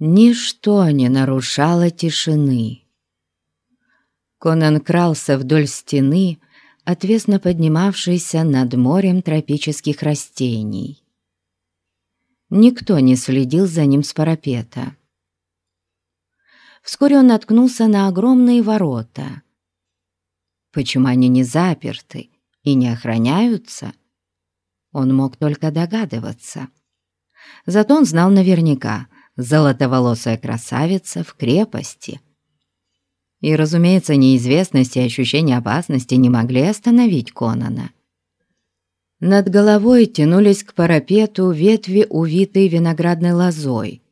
Ничто не нарушало тишины. Конан крался вдоль стены, отвесно поднимавшейся над морем тропических растений. Никто не следил за ним с парапета. Вскоре он наткнулся на огромные ворота. Почему они не заперты и не охраняются? Он мог только догадываться. Зато он знал наверняка, золотоволосая красавица в крепости. И, разумеется, неизвестность и ощущение опасности не могли остановить Конана. Над головой тянулись к парапету ветви, увитые виноградной лозой.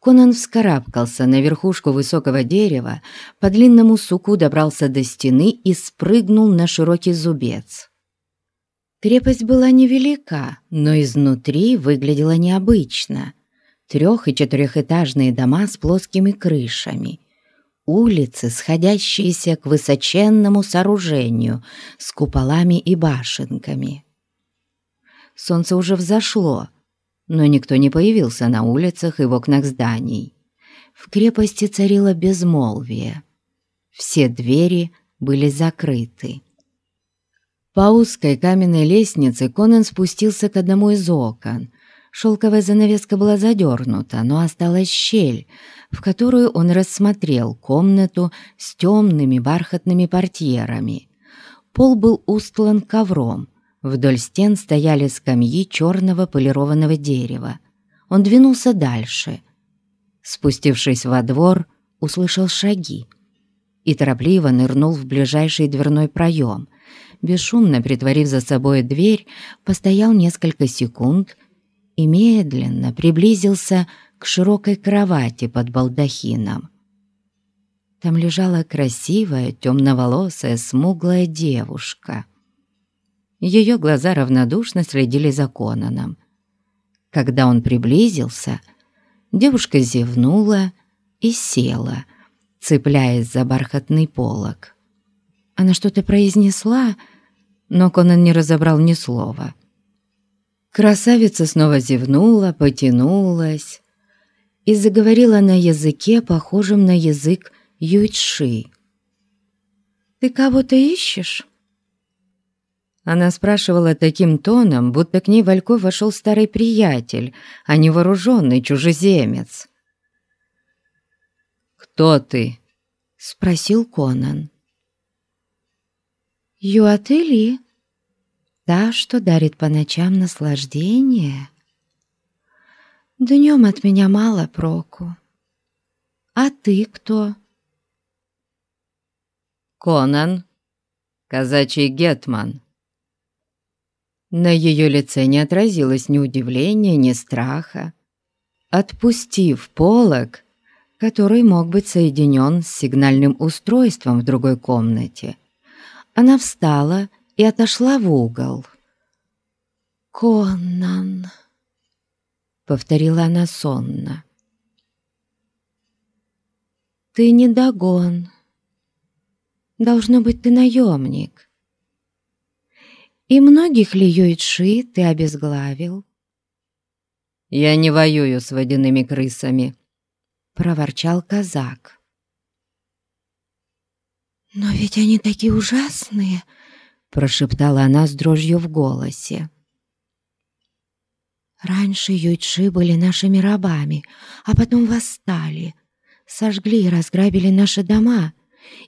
Конан вскарабкался на верхушку высокого дерева, по длинному суку добрался до стены и спрыгнул на широкий зубец. Крепость была невелика, но изнутри выглядела необычно. Трех- и четырехэтажные дома с плоскими крышами. Улицы, сходящиеся к высоченному сооружению с куполами и башенками. Солнце уже взошло, но никто не появился на улицах и в окнах зданий. В крепости царило безмолвие. Все двери были закрыты. По узкой каменной лестнице Конан спустился к одному из окон. Шелковая занавеска была задернута, но осталась щель, в которую он рассмотрел комнату с темными бархатными портьерами. Пол был устлан ковром, Вдоль стен стояли скамьи черного полированного дерева. Он двинулся дальше. Спустившись во двор, услышал шаги и торопливо нырнул в ближайший дверной проем. Бесшумно притворив за собой дверь, постоял несколько секунд и медленно приблизился к широкой кровати под балдахином. Там лежала красивая, темноволосая, смуглая девушка — ее глаза равнодушно следили за Конаном. Когда он приблизился, девушка зевнула и села, цепляясь за бархатный полог. Она что-то произнесла, но Конан не разобрал ни слова. Красавица снова зевнула, потянулась и заговорила на языке, похожем на язык Юйчши. «Ты кого-то ищешь?» Она спрашивала таким тоном, будто к ней Вальков вошел старый приятель, а не вооруженный чужеземец. «Кто ты?» — спросил Конан. «Юатели, та, что дарит по ночам наслаждение. Днем от меня мало проку. А ты кто?» «Конан, казачий гетман», на ее лице не отразилось ни удивления, ни страха. Отпустив полог, который мог быть соединен с сигнальным устройством в другой комнате, она встала и отошла в угол. «Коннан», — повторила она сонно, — «ты не догон. Должно быть, ты наемник. И многих ли Юйчи ты обезглавил?» «Я не воюю с водяными крысами», — проворчал казак. «Но ведь они такие ужасные», — прошептала она с дрожью в голосе. «Раньше Юйчи были нашими рабами, а потом восстали, сожгли и разграбили наши дома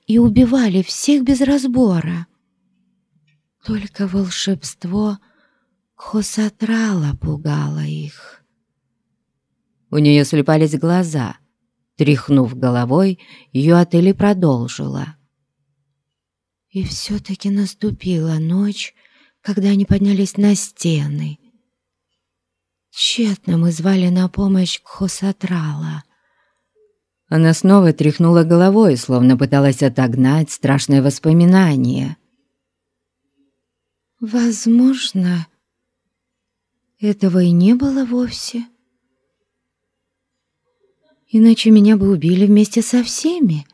и убивали всех без разбора». Только волшебство Хосатрала пугало их. У нее слепались глаза. Тряхнув головой, ее отели продолжила. И все-таки наступила ночь, когда они поднялись на стены. Тщетно мы звали на помощь Хосатрала. Она снова тряхнула головой, словно пыталась отогнать страшное воспоминание. Возможно, этого и не было вовсе. Иначе меня бы убили вместе со всеми.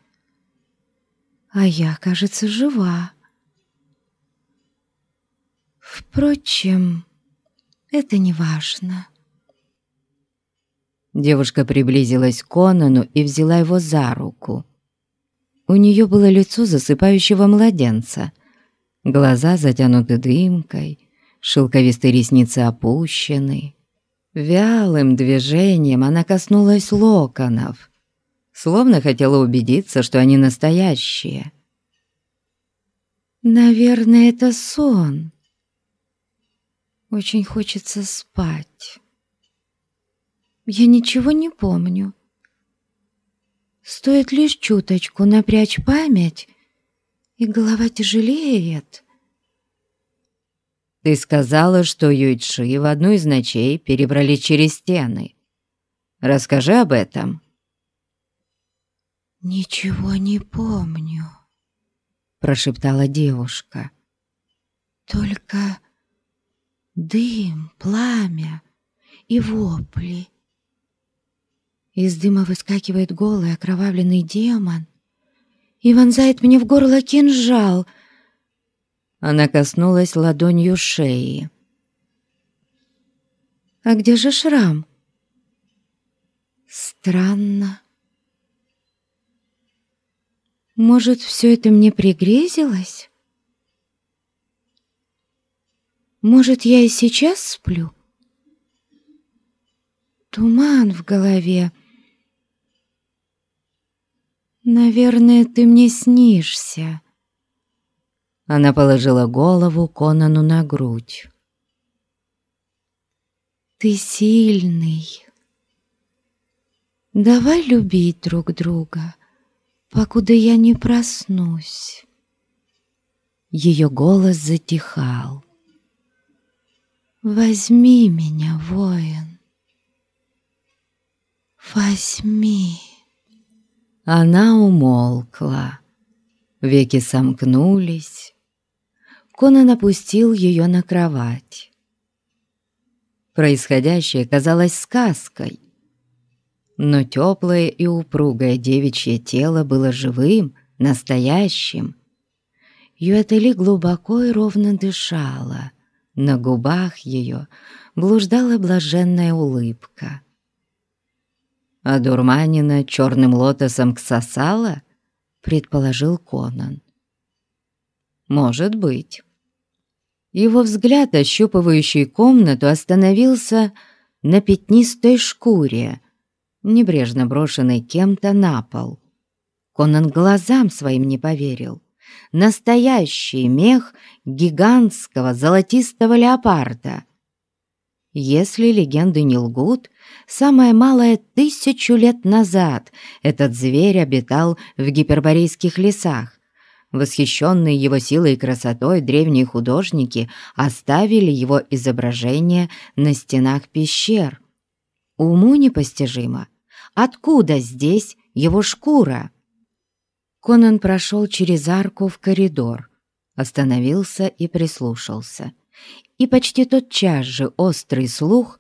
А я, кажется, жива. Впрочем, это не важно. Девушка приблизилась к Конану и взяла его за руку. У нее было лицо засыпающего младенца, глаза затянуты дымкой, шелковистые ресницы опущены. Вялым движением она коснулась локонов, словно хотела убедиться, что они настоящие. «Наверное, это сон. Очень хочется спать. Я ничего не помню. Стоит лишь чуточку напрячь память, и голова тяжелеет». Ты сказала, что Юйчи в одну из ночей перебрали через стены. Расскажи об этом». «Ничего не помню», — прошептала девушка. «Только дым, пламя и вопли. Из дыма выскакивает голый окровавленный демон и вонзает мне в горло кинжал — она коснулась ладонью шеи. «А где же шрам?» «Странно. Может, все это мне пригрезилось? Может, я и сейчас сплю?» Туман в голове. Наверное, ты мне снишься. Она положила голову Конану на грудь. «Ты сильный. Давай любить друг друга, покуда я не проснусь». Ее голос затихал. «Возьми меня, воин, возьми». Она умолкла. Веки сомкнулись, Конан опустил ее на кровать. Происходящее казалось сказкой, но теплое и упругое девичье тело было живым, настоящим. Юэтели глубоко и ровно дышала, на губах ее блуждала блаженная улыбка. А дурманина черным лотосом ксосала, предположил Конан. Может быть. Его взгляд, ощупывающий комнату, остановился на пятнистой шкуре, небрежно брошенной кем-то на пол. Конан глазам своим не поверил. Настоящий мех гигантского золотистого леопарда. Если легенды не лгут, самое малое тысячу лет назад этот зверь обитал в гиперборейских лесах, Восхищенные его силой и красотой, древние художники оставили его изображение на стенах пещер. Уму непостижимо, откуда здесь его шкура? Конан прошел через арку в коридор, остановился и прислушался. И почти тотчас же острый слух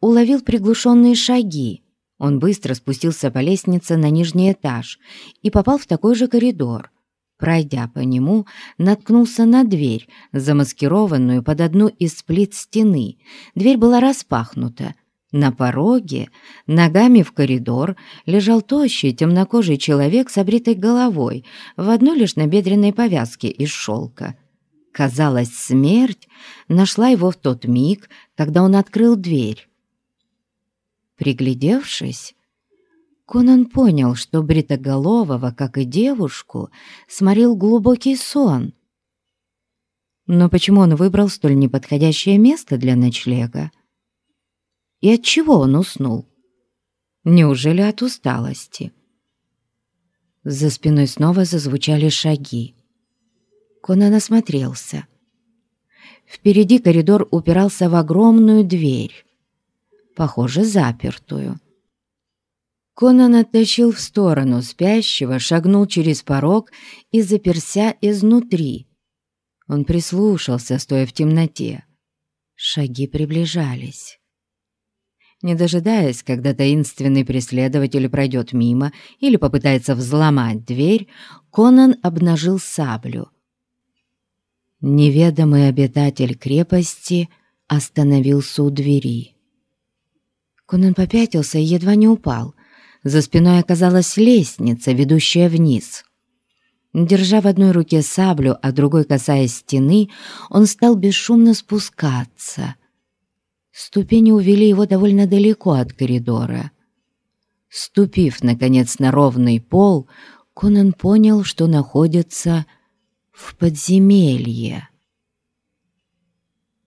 уловил приглушенные шаги. Он быстро спустился по лестнице на нижний этаж и попал в такой же коридор. Пройдя по нему, наткнулся на дверь, замаскированную под одну из плит стены. Дверь была распахнута. На пороге, ногами в коридор, лежал тощий темнокожий человек с обритой головой в одной лишь набедренной повязке из шелка. Казалось, смерть нашла его в тот миг, когда он открыл дверь. Приглядевшись, Конан понял, что Бритоголового, как и девушку, сморил глубокий сон. Но почему он выбрал столь неподходящее место для ночлега? И от чего он уснул? Неужели от усталости? За спиной снова зазвучали шаги. Конан осмотрелся. Впереди коридор упирался в огромную дверь, похоже, запертую. Конан оттащил в сторону спящего, шагнул через порог и заперся изнутри. Он прислушался, стоя в темноте. Шаги приближались. Не дожидаясь, когда таинственный преследователь пройдет мимо или попытается взломать дверь, Конан обнажил саблю. Неведомый обитатель крепости остановился у двери. Конан попятился и едва не упал. За спиной оказалась лестница, ведущая вниз. Держа в одной руке саблю, а другой касаясь стены, он стал бесшумно спускаться. Ступени увели его довольно далеко от коридора. Ступив, наконец, на ровный пол, Конан понял, что находится в подземелье.